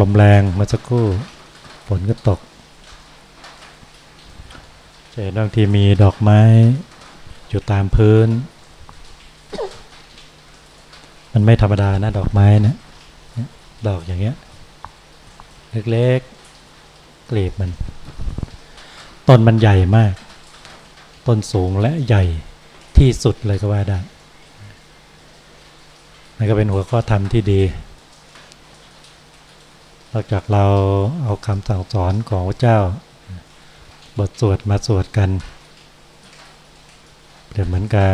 ลมแรงมาสักครู่ฝนก็ตกจะเห็นบางทีมีดอกไม้อยู่ตามพื้น มันไม่ธรรมดานะดอกไม้นะดอกอย่างเงี้ย เล็กๆกลีบมัน ต้นมันใหญ่มาก ต้นสูงและใหญ่ที่สุดเลยก็ว่าได้นั่นก็เป็นหัวข้อธรรมที่ดี อกจากเราเอาคำสั่งสอนของพระเจ้า บทสวดมาสวดกันเดี๋ยวเหมือนกับ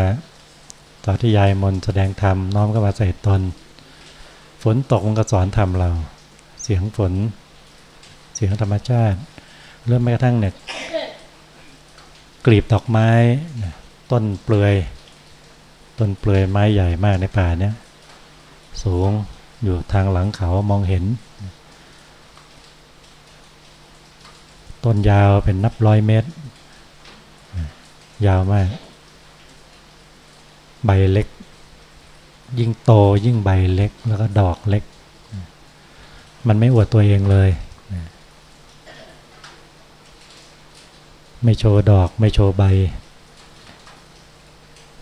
ตอนที่ยายมนแสดงธรรมน้อมก็มาใส่ตน ฝนตกมันก็สอนธรรมเรา เสียงฝน เสียงธรรมชาติ เริ่มแม้กระทั่งเนี่ยกลีบดอกไม้ต้นเปลือย ต้นเปลือยไม้ใหญ่มากในป่าเนี่ยสูงอยู่ทางหลังเขามองเห็น ต้นยาวเป็นนับร้อยเมตร ยาวมาก ใบเล็ก ยิ่งโตยิ่งใบเล็ก แล้วก็ดอกเล็ก มันไม่อวดตัวเองเลย ไม่โชว์ดอก ไม่โชว์ใบ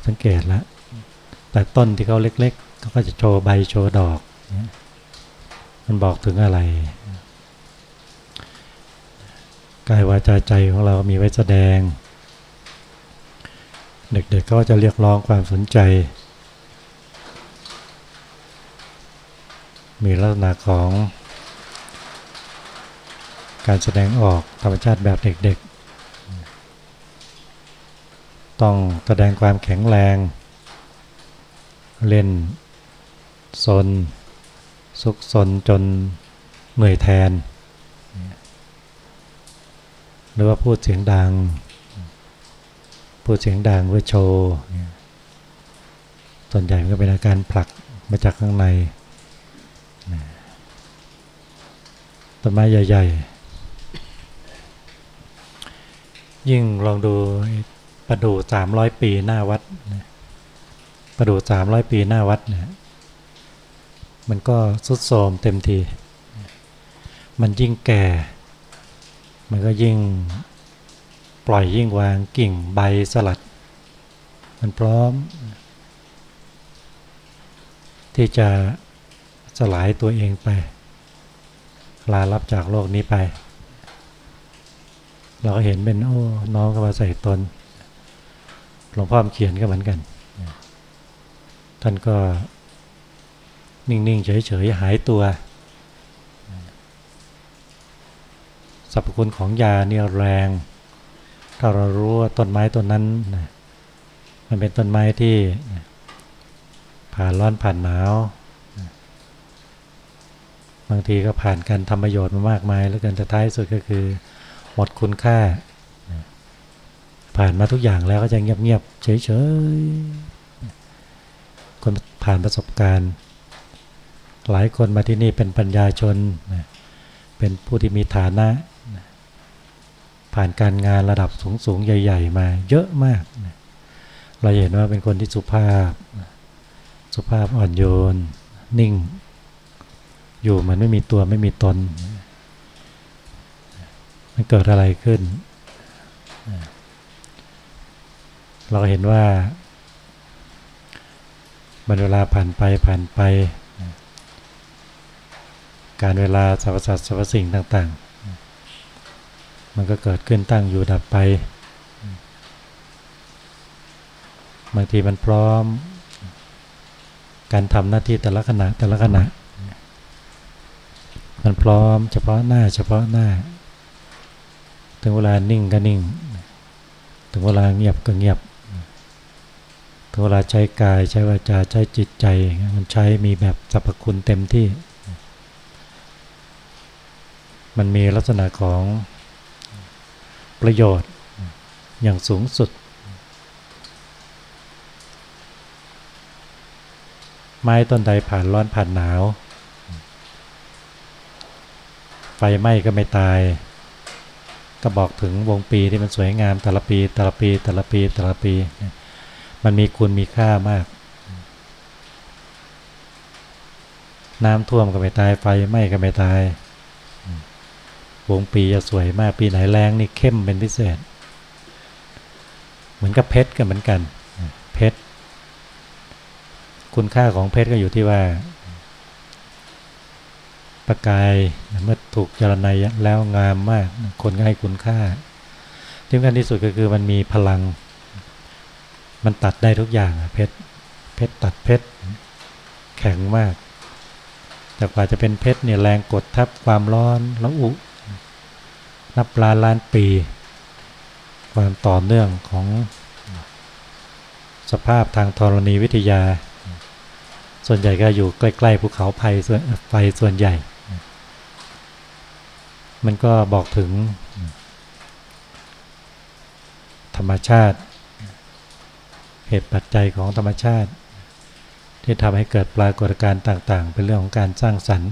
สังเกตแล้วแต่ต้นที่เขาเล็กๆเขาก็จะโชว์ใบโชว์ดอก มันบอกถึงอะไร กายวาจาใจของเรามีไว้แสดง เด็กๆก็จะเรียกร้องความสนใจ มีลักษณะของ การแสดงออกธรรมชาติแบบเด็กๆ ต้องแสดงความแข็งแรง เล่นซนสุกซนจนเหนื่อยแทน รือว่าพูดเสียงดัง พูดเสียงดังเพื่อโชว์ส่วนใหญ่มันก็เป็นอาการผลักมาจากข้างในต้นไม้ใหญ่ ๆ ยิ่งลองดูประดู่สามร้อยปีหน้าวัดประดู่สามร้อยปีหน้าวัดเนี่ยมันก็สุดโทมเต็มที มันยิ่งแก่ มันก็ยิ่งปล่อยยิ่งวางกิ่งใบสลัด มันพร้อม ที่จะสลายตัวเองไป ลารับจากโลกนี้ไป เราก็เห็นเป็นโอ้น้องก็มาใส่ตนหลวงพ่อเขียนก็เหมือนกัน ท่านก็นิ่ง ๆ เฉย ๆ หายตัว สรรพคุณของยาเนี่ยแรงถ้าเรารู้ว่าต้นไม้ต้นนั้นนะมันเป็นต้นไม้ที่ผ่านร้อนผ่านหนาวบางทีก็ผ่านการทำประโยชน์มามากมายแล้วกันแต่ท้ายสุดก็คือ หมดคุณค่า ผ่านมาทุกอย่างแล้วก็จะเงียบๆเฉยๆคนผ่านประสบการณ์ หลายคนมาที่นี่เป็นปัญญาชน เป็นผู้ที่มีฐานะ ผ่านการงานระดับสูงๆ ใหญ่ ๆ มาเยอะมากเราเห็นว่าเป็นคนที่สุภาพ สุภาพอ่อนโยน นิ่ง อยู่มันไม่มีตัวไม่มีตน มันเกิดอะไรขึ้น เราเห็นว่าบรรเวลาผ่านไปผ่านไป การเวลาสรรพสัตว์สรรพสิ่งต่าง ๆ มันก็เกิดขึ้นตั้งอยู่ดับไป บางทีมันพร้อม การทำหน้าที่แต่ละขณะแต่ละขณะ มันพร้อมเฉพาะหน้าเฉพาะหน้า ถึงเวลานิ่งก็นิ่ง ถึงเวลาเงียบก็เงียบ ถึงเวลาใช้กายใช้วาจาใช้จิตใจ มันใช้มีแบบสรรพคุณเต็มที่ มันมีลักษณะของ ประโยชน์อย่างสูงสุด ไม้ต้นใดผ่านร้อนผ่านหนาว ไฟไหม้ก็ไม่ตาย ก็บอกถึงวงปีที่มันสวยงามแต่ละปีแต่ละปีแต่ละปีแต่ละปี มันมีคุณมีค่ามาก น้ำท่วมก็ไม่ตาย ไฟไหม้ก็ไม่ตาย วงปีจะสวยมากปีไหนแรงนี่เข้มเป็นพิเศษ เหมือนกับเพชรกันเหมือนกันเพชรคุณค่าของเพชรก็อยู่ที่ว่าประกายเมื่อถูกจรณัยแล้วงามมาก คนก็ให้คุณค่าที่สำคัญที่สุดก็คือมันมีพลัง มันตัดได้ทุกอย่างเพชรเพชรตัดเพชรแข็งมาก แต่กว่าจะเป็นเพชรเนี่ยแรงกดทับความร้อนแล้วอุ นับล้านล้านปี ความต่อเนื่องของสภาพทางธรณีวิทยา ส่วนใหญ่ก็อยู่ใกล้ๆภูเขาไฟส่วนไฟส่วนใหญ่ มันก็บอกถึง ธรรมชาติ เหตุปัจจัยของธรรมชาติ ที่ทำให้เกิดปรากฏการณ์ต่าง ๆ เป็นเรื่องของการสร้างสรรค์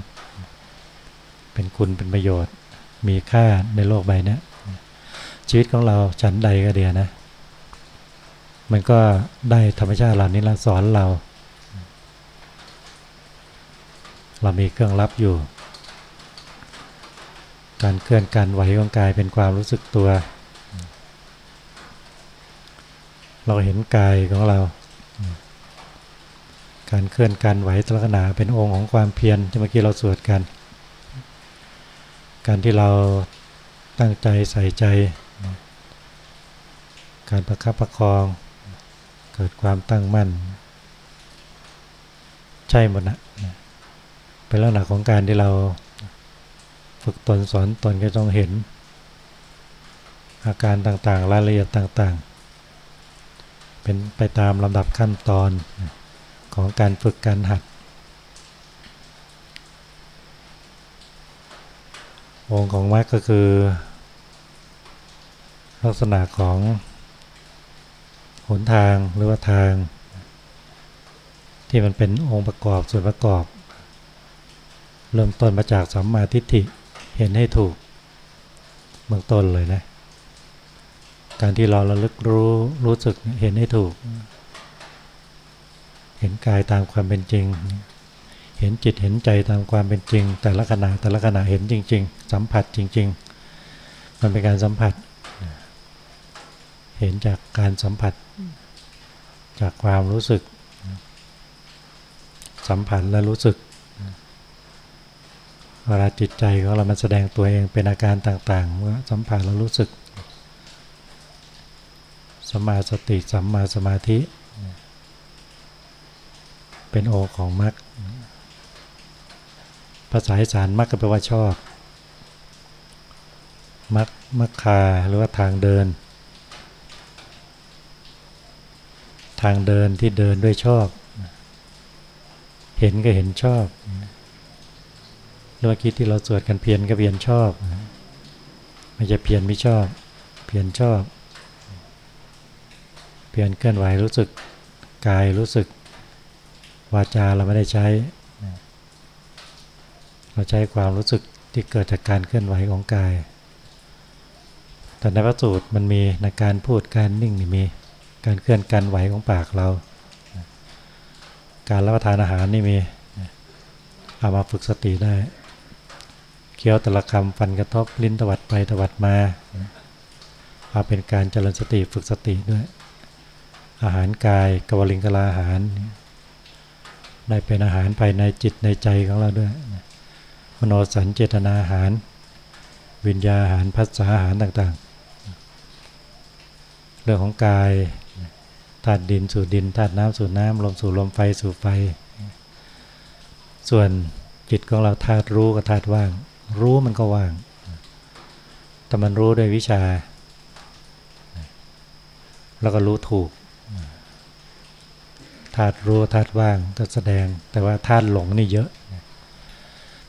เป็นคุณเป็นประโยชน์ มีค่าในโลกใบนี้ชีวิตของเราฉันใดก็เดียนะ มันก็ได้ธรรมชาติเหล่านี้ละสอนเรา เรามีเครื่องรับอยู่ การเคลื่อนการไหวของกายเป็นความรู้สึกตัว เราเห็นกายของเรา การเคลื่อนการไหวลักษณะเป็นองค์ของความเพียรที่เมื่อกี้เราสวดกัน การที่เราตั้งใจใส่ใจ การประคับประคอง เกิดความตั้งมั่น ใช่หมดนะเป็นลักษณะของการที่เราฝึกตนสอนตนก็ต้องเห็น อาการต่างๆ รายละเอียดต่างๆ เป็นไปตามลำดับขั้นตอนของการฝึกการหัด องค์ของมรรคก็คือ ลักษณะของหนทางหรือว่าทาง ที่มันเป็นองค์ประกอบส่วนประกอบ เริ่มต้นมาจากสัมมาทิฏฐิเห็นให้ถูกเบื้องต้นเลยนะการที่เราระลึกรู้รู้สึกเห็นให้ถูก เห็นกายตามความเป็นจริง เห็นจิตเห็นใจตามความเป็นจริง แต่ละขณะแต่ละขณะเห็นจริง ๆ สัมผัสจริง ๆ มันเป็นการสัมผัส เห็นจากการสัมผัส จากความรู้สึก สัมผัสและรู้สึกเวลาจิตใจของเรามันแสดงตัวเองเป็นอาการต่างๆว่าสัมผัสเรารู้สึกสัมมาสติสัมมาสมาธิ เป็นโอของมรรค ภาษาอีสานมรรคก็แปลว่าชอบมรรคมรรคาหรือว่าทางเดิน ทางเดินที่เดินด้วยชอบ เห็นก็เห็นชอบเมื่อกี้ที่เราสวดกันเพียรก็เพียรชอบไม่ใช่เพียรไม่ชอบ เพียรชอบ เพียรเคลื่อนไหวรู้สึกกายรู้สึก วาจาเราไม่ได้ใช้ เราใช้ความรู้สึกที่เกิดจากการเคลื่อนไหวของกาย แต่ในพระสูตรมันมีในการพูดการนิ่งนี่มี การเคลื่อนการไหวของปากเรา การรับประทานอาหารนี่มี เอามาฝึกสติได้ เคี้ยวแต่ละคำฟันกระทบลิ้นตวัดไปตวัดมา เอาเป็นการเจริญสติฝึกสติด้วย อาหารกายกวลิงกลาอาหาร ได้เป็นอาหารภายในจิตในใจของเราด้วย มโนสัญเจตนาอาหาร วิญญาอาหารภาษาอาหารต่างๆ เรื่องของกายธาตุดินสู่ดินธาตุน้ำสู่น้ำลมสู่ลมไฟสู่ไฟ ส่วนจิตของเราธาตุรู้กับธาตุว่าง รู้มันก็ว่าง แต่มันรู้ด้วยวิชา แล้วก็รู้ถูกธาตุรู้ธาตุว่างก็แสดง แต่ว่าธาตุหลงนี่เยอะ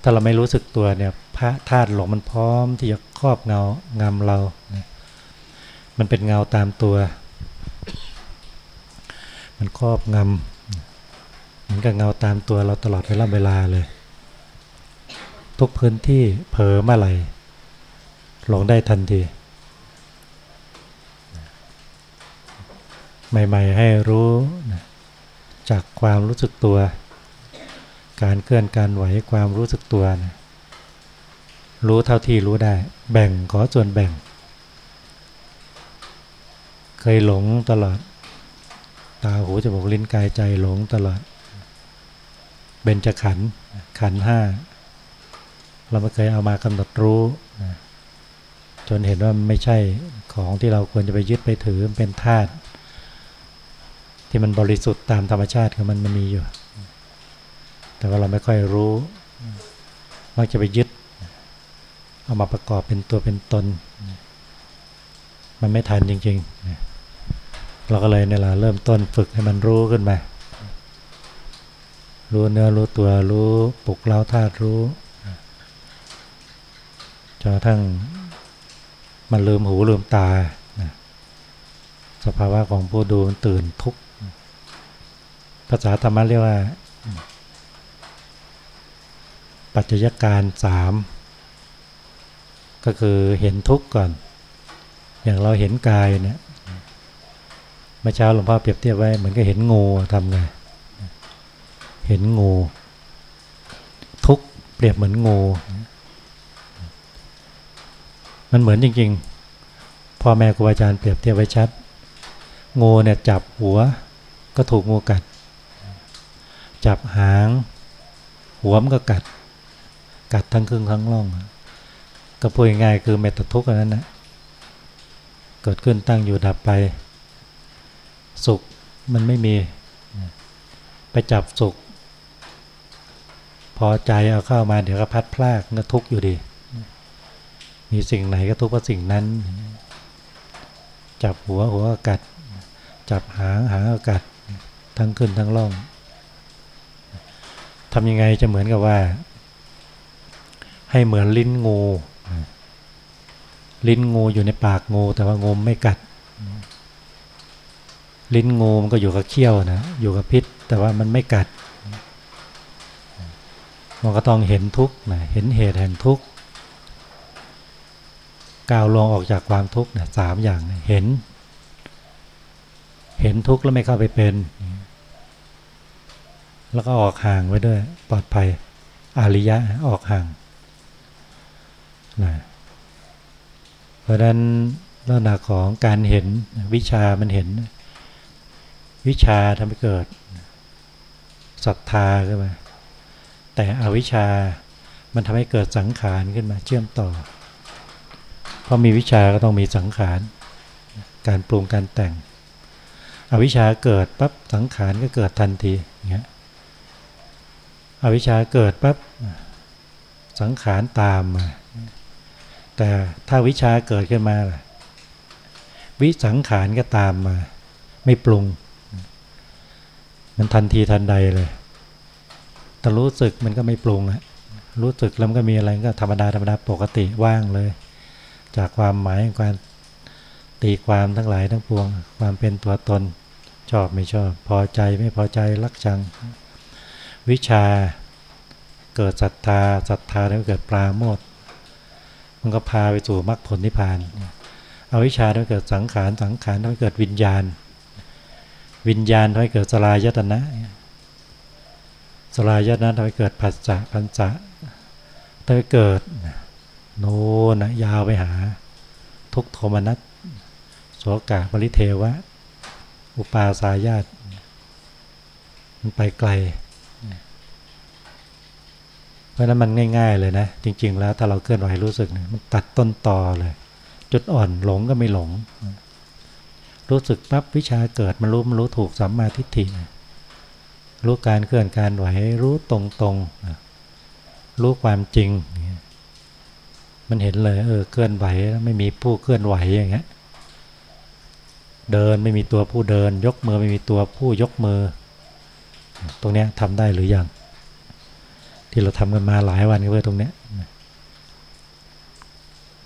ถ้าเราไม่รู้สึกตัวเนี่ยพระธาตุหลงมันพร้อมที่จะครอบเงางำเรามันเป็นเงาตามตัว มันครอบงำเหมือนกับเงาตามตัวเราตลอดเวลาเวลาเลย ทุกพื้นที่เผลอเมื่อไหร่หลงได้ทันทีใหม่ ๆ ให้รู้จากความรู้สึกตัว การเคลื่อนการไหวความรู้สึกตัวนะรู้เท่าที่รู้ได้ แบ่งขอส่วนแบ่ง เคยหลงตลอด ตาหูจมูกลิ้นกายใจหลงตลอดเบญจขันธ์ขันห้า เราไม่เคยเอามากำหนดรู้นะจนเห็นว่าไม่ใช่ของที่เราควรจะไปยึดไปถือเป็นธาตุที่มันบริสุทธิ์ตามธรรมชาติของมันมันมีอยู่ แต่ว่าเราไม่ค่อยรู้มักจะไปยึด เอามาประกอบเป็นตัวเป็นตน มันไม่ทันจริงๆ เราก็เลยเนี่ยเราเริ่มต้นฝึกให้มันรู้ขึ้นมา รู้เนื้อรู้ตัวรู้ปลุกเล้าธาตุรู้จนกระทั่งมันลืมหูลืมตา สภาวะของผู้ดูมันตื่นทุกภาษาธรรมะเรียกว่า ปัจจยการสามก็คือเห็นทุกข์ก่อน อย่างเราเห็นกายเนี่ยเมื่อเช้าหลวงพ่อเปรียบเทียบไว้เหมือนกับเห็นงูทำไงเห็นงู ทุกเปรียบเหมือนงู มันเหมือนจริงๆพ่อแม่ครูอาจารย์เปรียบเทียบไว้ชัด งูเนี่ยจับหัวก็ถูกงูกัด จับหาง หัวมันก็กัด กัดทั้งครึ่งทั้งล่อง ก็พูดง่ายคือเมตทุกข์นั้นนะเกิดขึ้นตั้งอยู่ดับไป สุขมันไม่มีไปจับสุข พอใจเอาเข้ามาเดี๋ยวก็พัดพลากก็ทุกข์อยู่ดี มีสิ่งไหนก็ทุกข์เพราะสิ่งนั้น จับหัวหัวกัด จับหางหางกัดทั้งขึ้นทั้งล่องทำยังไงจะเหมือนกับว่า ให้เหมือนลิ้นงู ลิ้นงูอยู่ในปากงู แต่ว่างูไม่กัด ลิ้นงูมันก็อยู่กับเขี้ยวนะอยู่กับพิษ แต่ว่ามันไม่กัดมันก็ต้องเห็นทุกข์นะเห็นเหตุแห่งทุกข์ก้าวลงออกจากความทุกข์เนี่ยสามอย่างเห็น เห็นทุกข์แล้วไม่เข้าไปเป็น แล้วก็ออกห่างไว้ด้วย ปลอดภัยอาริยะออกห่าง นะเพราะนั้นลักษณะของการเห็นวิชามันเห็น วิชาทำให้เกิดศรัทธาขึ้นมาแต่อวิชามันทำให้เกิดสังขารขึ้นมาเชื่อมต่อพราะมีวิชาก็ต้องมีสังขาร การปรุงการแต่ง อวิชาเกิดปั๊บสังขารก็เกิดทันทีเงี้ยอวิชาเกิดปั๊บสังขารตามมา แต่ถ้าวิชาเกิดขึ้นมา วิสังขารก็ตามมา ไม่ปรุง มันทันทีทันใดเลยแต่รู้สึกมันก็ไม่ปรุงอะรู้สึกแล้วมันก็มีอะไรก็ธรรมดาธรรมดาปกติว่างเลย จากความหมายการตีความทั้งหลายทั้งปวง ความเป็นตัวตนชอบไม่ชอบ พอใจไม่พอใจรักชัง วิชาเกิดศรัทธาศรัทธาแล้วเกิดปราโมท มันก็พาไปสู่มรรคผลนิพพานเอาวิชาทำให้เกิดสังขารสังขารทำให้เกิดวิญญาณ วิญญาณทำให้เกิดสลายตนะสลายตนะทำให้เกิดผัสสะพันสะทำให้เกิดโน่นยาวไปหา ทุกโทมนัสโสกาบริเทวะ อุปาสายาตมันไปไกล ราะนั้นมันง่าย ๆ เลยนะ จริง ๆ แล้วถ้าเราเคลื่อนไหวรู้สึกมันตัดต้นตอเลย จุดอ่อนหลงก็ไม่หลง รู้สึกปั๊บวิชาเกิดมันรู้มันรู้ถูกสัมมาทิฏฐิรู้การเคลื่อนการไหวรู้ตรงๆรู้ความจริง มันเห็นเลยเออเคลื่อนไหวไม่มีผู้เคลื่อนไหวอย่างเงี้ยเดินไม่มีตัวผู้เดิน ยกมือไม่มีตัวผู้ยกมือ ตรงเนี้ยทำได้หรือยัง ที่เราทำกันมาหลายวันก็เพื่อตรงเนี้ย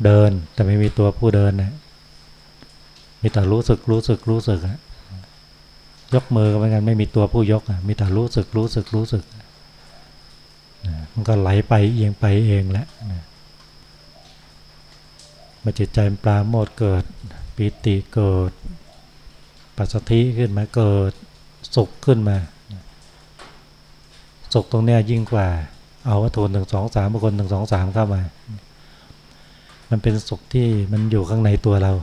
เดินแต่ไม่มีตัวผู้เดินนะมีแต่รู้สึกรู้สึกรู้สึกอะยกมือก็เหมือนกันไม่มีตัวผู้ยกอะมีแต่รู้สึกรู้สึกรู้สึกมันก็ไหลไปเอียงไปเองแหละมาจิตใจปลาโมดเกิดปีติเกิด ปัสสธิขึ้นมาเกิดสุขขึ้นมา สุขตรงเนี้ยยิ่งกว่า เอาวัตถุหนึ่งสองสามบุคคลหนึ่งสองสามเข้ามา มันเป็นสุขที่มันอยู่ข้างในตัวเรา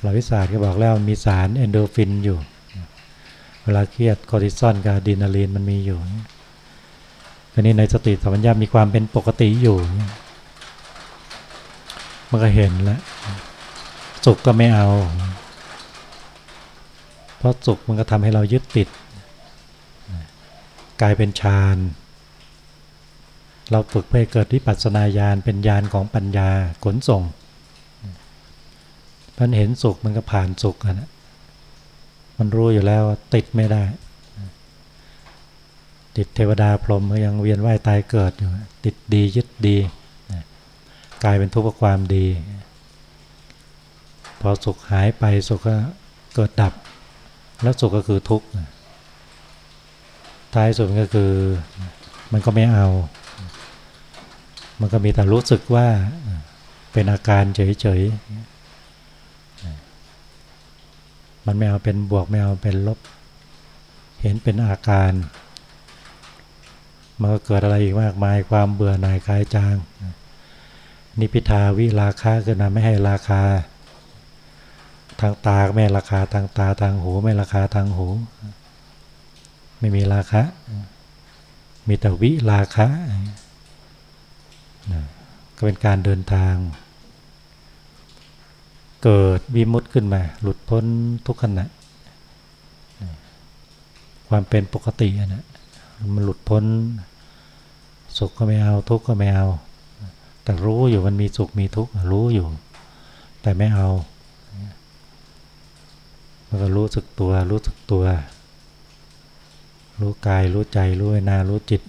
หลักวิสาสก็บอกแล้วมีสารเอนโดฟินอยู่ เวลาเครียดคอร์ติซอลกับดีนาลีนมันมีอยู่อันนี้ในสติสัมปชัญญะมีความเป็นปกติอยู่ มันก็เห็นแล้วสุขก็ไม่เอา เพราะสุขมันก็ทำให้เรายึดติด กลายเป็นฌาน เราฝึกเพื่อเกิดวิปัสสนาญาณเป็นญาณของปัญญาขนส่งมันเห็นสุขมันก็ผ่านสุขนะมันรู้อยู่แล้วติดไม่ได้ ติดเทวดาพรหมก็ยังเวียนว่ายตายเกิดอยู่ ติดดียึดดีกลายเป็นทุกข์ความดี พอสุขหายไปสุขก็เกิดดับ แล้วสุขก็คือทุกข์ ท้ายสุดก็คือ มันก็ไม่เอา มันก็มีแต่รู้สึกว่าเป็นอาการเฉยๆ มันไม่เอาเป็นบวกไม่เอาเป็นลบ เห็นเป็นอาการ มันก็เกิดอะไรอีกมากมายความเบื่อหน่ายคลายจาง นิพิทาวิราคาคือนะไม่ให้ราคา ทางตาไม่ราคาทางตาทางหูไม่ราคาทางหู ไม่มีราคามีแต่วิราคาก็เป็นการเดินทาง เกิดวิมุตขึ้นมา หลุดพ้นทุกขณะ ความเป็นปกตินะมันหลุดพ้น สุขก็ไม่เอาทุกข์ก็ไม่เอา แต่รู้อยู่มันมีสุขมีทุกข์รู้อยู่ แต่ไม่เอามันก็รู้สึกตัวรู้สึกตัว รู้กายรู้ใจรู้เวนารู้จิต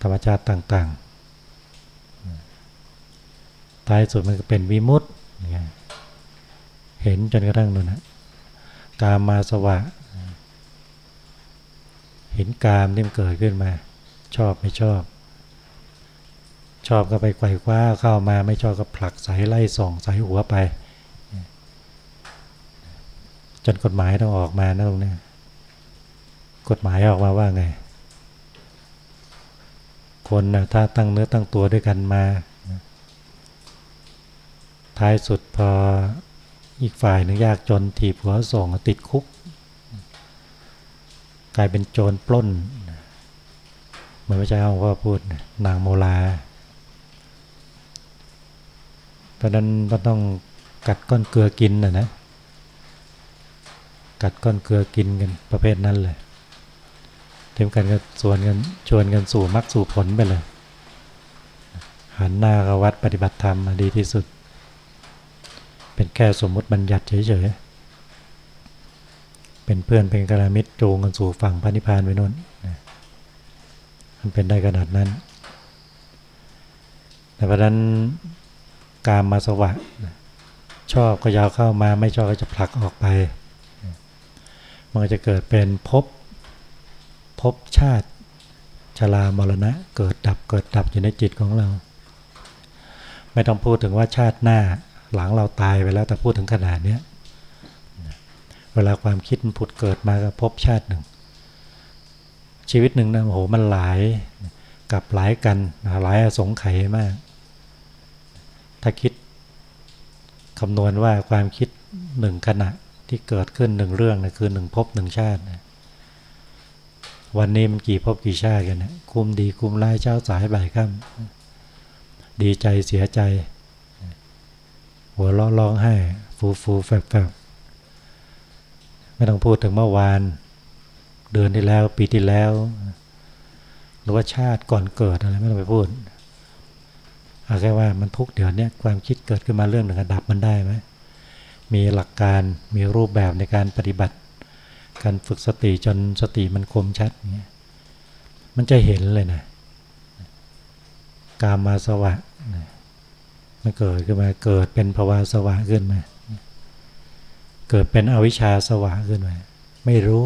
ธรรมชาติต่างๆท้ายสุดมันก็เป็นวิมุตติเห็นจนกระทั่งนั่นนะกามมาสวะ เห็นกามที่มันเกิดขึ้นมา ชอบไม่ชอบ ชอบก็ไปไขว่คว้าเข้ามาไม่ชอบก็ผลักสายไล่ส่องสายหัวไป จนกฎหมายต้องออกมานะตรงนี้ กฎหมายออกมาว่าไง คนนะถ้าตั้งเนื้อตั้งตัวด้วยกันมา ท้ายสุดพออีกฝ่ายหนึ่งยากจนถีบหัวส่งติดคุก กลายเป็นโจรปล้นเหมือนพระเจ้าว่าพูดนางโมลาเพราะนั้นก็ต้องกัดก้อนเกลือกินนะนะ กัดก้อนเกลือกินกันประเภทนั้นเลย เทียมกันก็ส่วนกันชวนกันสู่มรรคสู่ผลไปเลยหันหน้าเข้าวัดปฏิบัติธรรมดีที่สุด เป็นแค่สมมติบัญญัติเฉยๆ เป็นเพื่อนเป็นกระมิตรจูงกันสู่ฝั่งพระนิพพานไปนู่นมันเป็นได้ขนาดนั้น แต่เพราะนั้นการมาสวะชอบก็ยาวเข้ามาไม่ชอบก็จะผลักออกไป มันจะเกิดเป็นภพ ภพชาติชรามรณะ เกิดดับเกิดดับอยู่ในจิตของเรา ไม่ต้องพูดถึงว่าชาติหน้าหลังเราตายไปแล้วแต่พูดถึงขนาดนี้เวลาความคิดมันผุดเกิดมาก็พบชาติหนึ่ง ชีวิตหนึ่งนะโอ้โหมันหลายกับหลายกันหลายอสงไขยมาก ถ้าคิดคำนวณว่าความคิดหนึ่งขณะที่เกิดขึ้นหนึ่งเรื่องนะคือหนึ่งภพหนึ่งชาตินะ วันนี้มันกี่ภพกี่ชาติกันนะคุมดีคุมร้ายเช้าสายบ่ายค่ำดีใจเสียใจ หัวเราะร้องไห้ ฟูฟูแฝบแฝบไม่ต้องพูดถึงเมื่อวาน เดือนที่แล้วปีที่แล้ว หรือว่าชาติก่อนเกิดอะไรไม่ต้องไปพูดเอาแค่ว่ามันทุกเดี๋ยวนี้ความคิดเกิดขึ้นมาเรื่องหนึ่งดับมันได้ไหมมีหลักการมีรูปแบบในการปฏิบัติ การฝึกสติจนสติมันคมชัดเงี้ยมันจะเห็นเลยนะกามาสวะนะมันเกิดขึ้นมาเกิดเป็นภาวะสวะขึ้นมาเกิดเป็นอวิชชาสวะขึ้นมาไม่รู้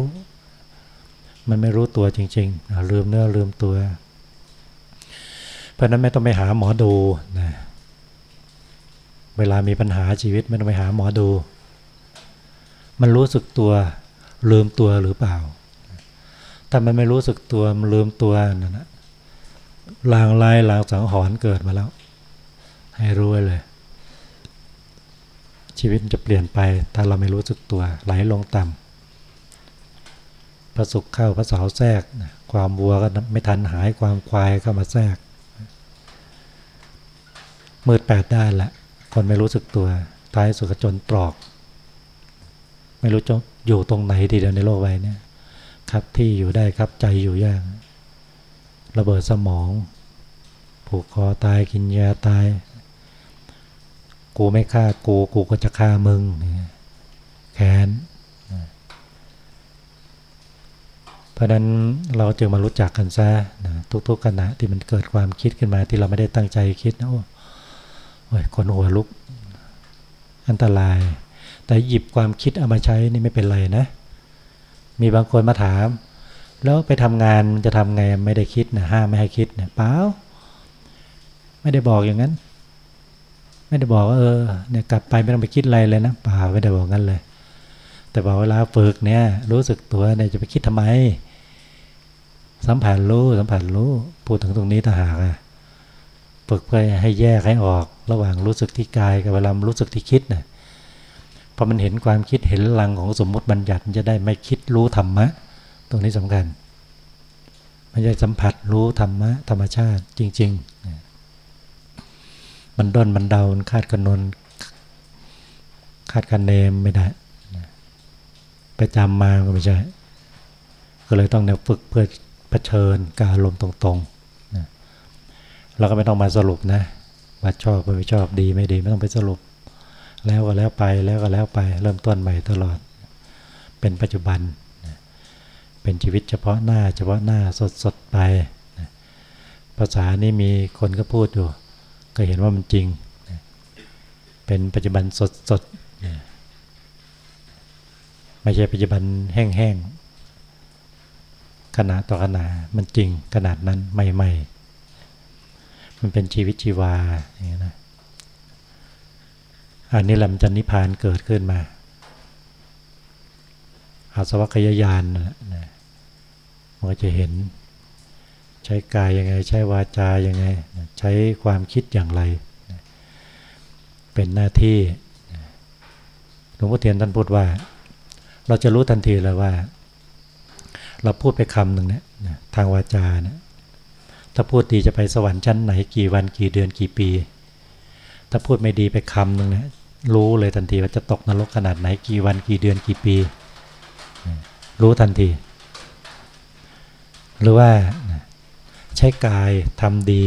มันไม่รู้ตัวจริงๆลืมเนื้อลืมตัว เพราะนั้นไม่ต้องไปหาหมอดูนะเวลามีปัญหาชีวิตไม่ต้องไปหาหมอดู มันรู้สึกตัว ลืมตัวหรือเปล่า ถ้ามันไม่รู้สึกตัวมันลืมตัวนั่นนะลางลายลางสังหรณ์เกิดมาแล้ว ให้รู้ไว้เลย ชีวิตจะเปลี่ยนไปถ้าเราไม่รู้สึกตัวไหลลงต่ำพระสุขเข้าพระสาวแทรก ความวัวก็ไม่ทันหายความควายก็มาแทรกมืดแปดด้านละคนไม่รู้สึกตัวท้ายสุดก็จนตรอก ไม่รู้จะ อยู่ตรงไหนทีเดียวในโลกใบนี้ครับที่อยู่ได้ครับใจอยู่ยากระเบิดสมอง ผูกคอตายกินยาตาย กูไม่ฆ่ากูกูก็จะฆ่ามึงแค้นเพราะนั้นเราจึงมารู้จักกันซะนะทุกๆขณะที่มันเกิดความคิดขึ้นมาที่เราไม่ได้ตั้งใจคิดนะโอ้ยคนหัวลุก อันตราย แต่หยิบความคิดเอามาใช้นี่ไม่เป็นไรนะ มีบางคนมาถาม แล้วไปทำงานจะทำไงไม่ได้คิดนะห้ามไม่ให้คิดนะเปล่าไม่ได้บอกอย่างนั้น ไม่ได้บอกว่าเออเนี่ยกลับไปไม่ต้องไปคิดอะไรเลยนะเปล่าไม่ได้บอกงั้นเลย แต่บอกเวลาฝึกเนี่ย รู้สึกตัวเนี่ยจะไปคิดทำไม สัมผัสรู้สัมผัสรู้พูดถึงตรงนี้ต่างหากอะฝึกเพื่อให้แยกให้ออกระหว่างรู้สึกที่กายกับเวลารู้สึกที่คิดนะพ อมันเห็นความคิดเห็นลังของสมมติบัญญัติมันจะได้ไม่คิดรู้ธรรมะ ตรงนี้สำคัญม่ใช่สัมผัสรู้ธรรมะธรรมชาติจริงๆ มันด้นมันเดาคาดกันนนคาดกันเนมไม่ได้ไปจำมาก็ไม่ใช่ ก็เลยต้องเนี่ยฝึกเพื่อเผชิญการลมตรงๆนะเราก็ไม่ต้องมาสรุปนะว่าชอบไม่ชอบดีไม่ดีไม่ต้องไปสรุป แล้วก็แล้วไปแล้วก็แล้วไป เริ่มต้นใหม่ตลอด เป็นปัจจุบัน เป็นชีวิตเฉพาะหน้า เฉพาะหน้าสดสดไป ภาษานี้มีคนก็พูดอยู่ ก็เห็นว่ามันจริง เป็นปัจจุบันสดสดไม่ใช่ปัจจุบันแห้งๆขณะต่อขณะมันจริงขนาดนั้นใหม่ ๆ มันเป็นชีวิตชีวาอย่างนี้นะ อันนี้แหละมันจะนิพพานเกิดขึ้นมา อาสวัคยายานนะมันก็จะเห็น ใช้กายยังไง ใช้วาจายังไง ใช้ความคิดอย่างไร เป็นหน้าที่หลวงพ่อเทียนท่านพูดว่า เราจะรู้ทันทีเลยว่า เราพูดไปคำหนึ่งเนี่ยทางวาจาเนี่ยถ้าพูดดีจะไปสวรรค์ชั้นไหนกี่วันกี่เดือนกี่ปี ถ้าพูดไม่ดีไปคำหนึ่งเนี่ย รู้เลยทันทีว่าจะตกนรกขนาดไหนกี่วันกี่เดือนกี่ปี รู้ทันที หรือว่าใช้กายทำดี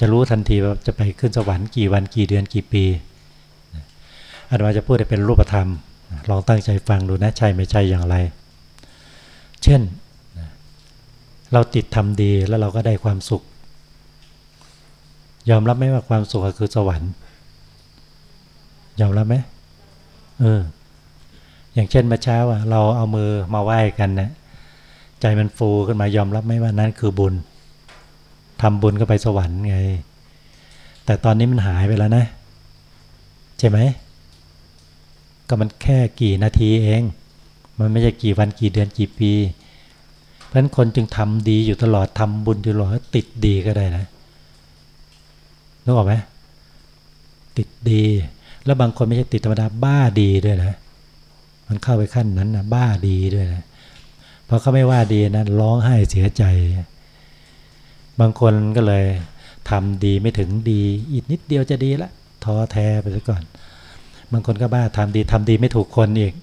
จะรู้ทันทีว่าจะไปขึ้นสวรรค์กี่วันกี่เดือนกี่ปีอาตมาจะพูดให้เป็นรูปธรรม ลองตั้งใจฟังดูนะใช่ไม่ใช่อย่างไร เช่น เราติดทำดีแล้วเราก็ได้ความสุข ยอมรับไหมว่าความสุขคือสวรรค์ ยอมรับไหมเออ อย่างเช่นเมื่อเช้าอะเราเอามือมาไหว้กันนะใจมันฟูขึ้นมายอมรับไหมว่านั้นคือบุญทำบุญก็ไปสวรรค์ไง แต่ตอนนี้มันหายไปแล้วนะ ใช่ไหมก็มันแค่กี่นาทีเอง มันไม่ใช่กี่วันกี่เดือนกี่ปี เพราะฉะนั้นคนจึงทำดีอยู่ตลอดทำบุญอยู่ตลอดติดดีก็ได้นะนึกออกไหมติดดี แล้วบางคนไม่ใช่ติดธรรมดาบ้าดีด้วยนะ มันเข้าไปขั้นนั้นนะบ้าดีด้วยนะพอเขาไม่ว่าดีนะร้องไห้เสียใจ บางคนก็เลยทำดีไม่ถึงดี อีกนิดเดียวจะดีละท้อแท้ไปซะก่อน บางคนก็บ้าทำดีทำดีไม่ถูกคนอีก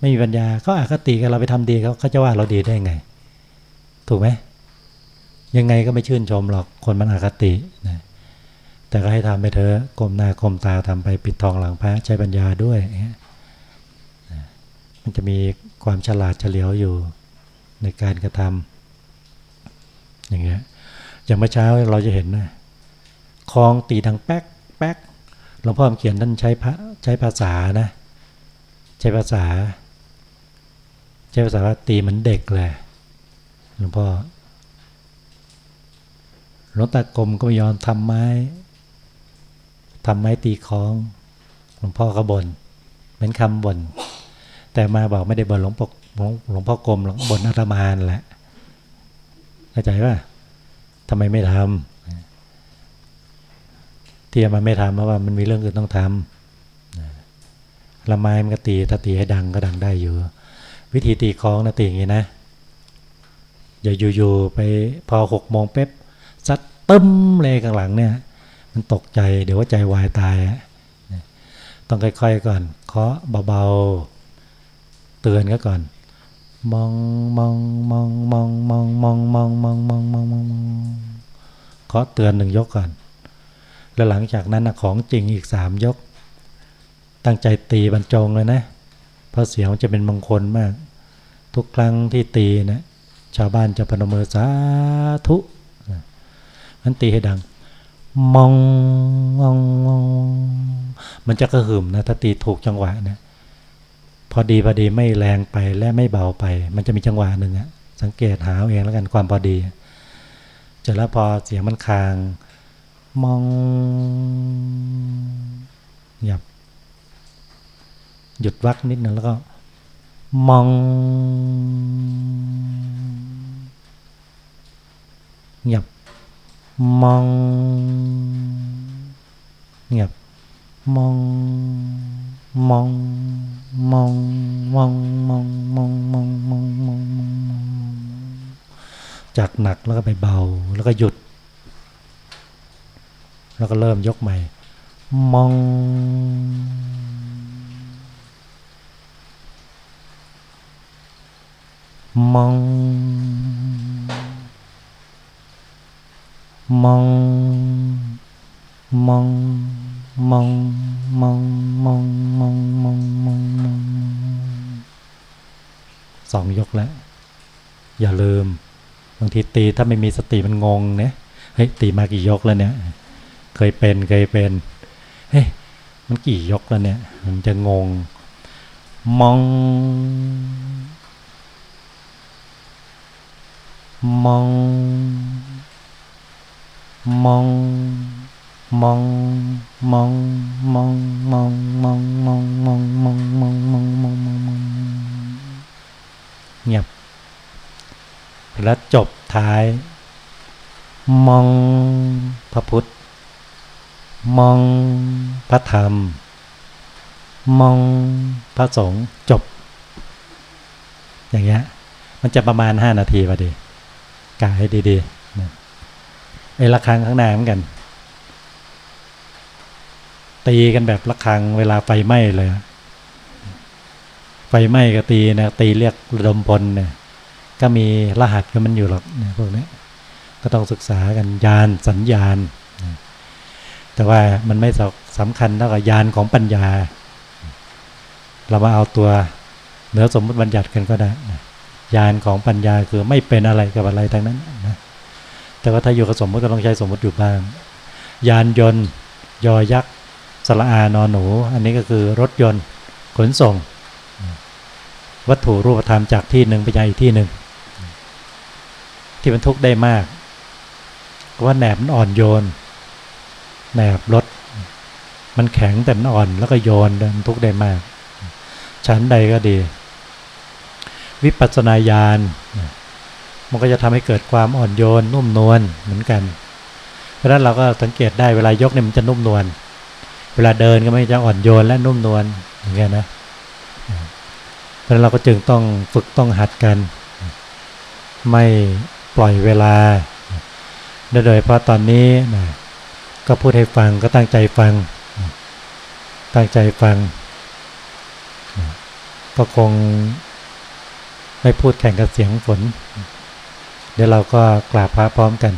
ไม่มีปัญญาเขาอาคติกับเราไปทำดีเขาเขาจะว่าเราดีได้ไง ถูกไหมยังไงก็ไม่ชื่นชมหรอกคนมันอาคตินะ แต่ก็ให้ทำไปเถอะก้มหน้าก้มตาทำไปปิดทองหลังพระใช้ปัญญาด้วยมันจะมีความฉลาดเฉลียวอยู่ในการกระทำอย่างเงี้ยอย่างเมื่อเช้าเราจะเห็นนะคลองตีดังแป๊กแป๊กหลวงพ่อเขียนท่านใช้พระใช้ภาษานะ ใช้ภาษา ใช้ภาษาว่าตีเหมือนเด็กเลยหลวงพ่อหลวงตากรมก็ยอมทำไม้ ทำไม้ตีคล้องหลวงพ่อก็บน่นเหมือนคำบน่นแต่มาบอกไม่ได้บ่นหลวงปกหลวงพ่อกรมหลวงบนอาตมาแหละเข้าใจป่ะทำไมไม่ทำที่มันไม่ทำเพราะว่ามันมีเรื่องอื่นต้องทำละไม้มันก็ตีถ้าตีให้ดังก็ดังได้อยู่ วิธีตีคล้องนะตีอย่างนี้นะอย่าอยู่ๆไปพอหกโมงเป๊บซัดตึ้มเลยข้างหลังเนี่ย มันตกใจเดี๋ยวว่าใจวายตาย ต้องค่อยๆก่อน เคาะเบาๆ เตือนก็ก่อน มองมองมองมองมองมองมองมองมองมองมองเคาะเตือนหนึ่งยกก่อน แล้วหลังจากนั้นของจริงอีกสามยก ตั้งใจตีบรรจงเลยนะ เพราะเสียงจะเป็นมงคลมาก ทุกครั้งที่ตีนะ ชาวบ้านจะพนมมือสาธุมันตีให้ดัง มองมองมองมันจะกระหึ่มนะถ้าตีถูกจังหวะนะพอดีพอดีไม่แรงไปและไม่เบาไป มันจะมีจังหวะหนึ่งอะสังเกตหาเองแล้วกันความพอดีเสร็จแล้วพอเสียงมันคาง มองหยับหยุดวักนิดนึงแล้วก็ มองหยับ มอง เงียบ มอง มอง มอง มอง มอง มอง มอง มอง มอง มอง จากหนักแล้วก็ไปเบา แล้วก็หยุด แล้วก็เริ่มยกใหม่ มอง มอง มองมองมองมองมองมองมองมองมองสองยกแล้ว อย่าลืม บางทีตีถ้าไม่มีสติมันงงเนี่ยเฮ้ยตีมากี่ยกแล้วเนี่ย เคยเป็นเคยเป็นเฮ้ยมันกี่ยกแล้วเนี่ย มันจะงง มอง มอง มองมองมองมองมองมองมองมองมองมองมองมองมองมองเงียบแล้วจบท้าย มองพระพุทธ มองพระธรรม มองพระสงฆ์จบ อย่างเงี้ยมันจะประมาณห้านาทีพอดีกายให้ดีๆ ไอ้ระฆังข้างหน้าเหมือนกัน ตีกันแบบระฆังเวลาไฟไหม้เลยไฟไหม้ก็ตีนะตีเรียกระดมพลเนี่ยก็มีรหัสก็มันอยู่หรอกเนี่ยพวกนี้ก็ต้องศึกษากันยานสัญญาณ แต่ว่ามันไม่สำคัญเท่ากับยานของปัญญา เรามาเอาตัวเหนือสมมติบัญญัติกันก็ได้ยานของปัญญาคือไม่เป็นอะไรกับอะไรทั้งนั้นนะ แต่ว่าถ้าอยู่กับสมมติก็ต้องใช้สมมติอยู่บ้าง ยานยนต์ ยอยักษ์สละอานอนหนู อันนี้ก็คือรถยนต์ขนส่ง วัตถุรูปธรรมจากที่หนึ่งไปยังอีกที่หนึ่ง ที่มันทุกได้มากว่าแหนบมันอ่อนโยน แหนบรถ มันแข็งแต่มันอ่อนแล้วก็โยนมันทุกได้มาก ชั้นใดก็ดี วิปัสสนาญาณ มันก็จะทำให้เกิดความอ่อนโยนนุ่มนวลเหมือนกัน เพราะฉะนั้นเราก็สังเกตได้เวลายกเนี่ยมันจะนุ่มนวล เวลาเดินก็ไม่จะอ่อนโยนและนุ่มนวลอย่างเงี้ยนะ เพราะฉะนั้นเราก็จึงต้องฝึกต้องหัดกัน ไม่ปล่อยเวลา โดยเพราะตอนนี้นะก็พูดให้ฟังก็ตั้งใจฟัง ตั้งใจฟัง ก็คงไม่พูดแข่งกับเสียงฝน เดี๋ยวเราก็กราบพระพร้อมกัน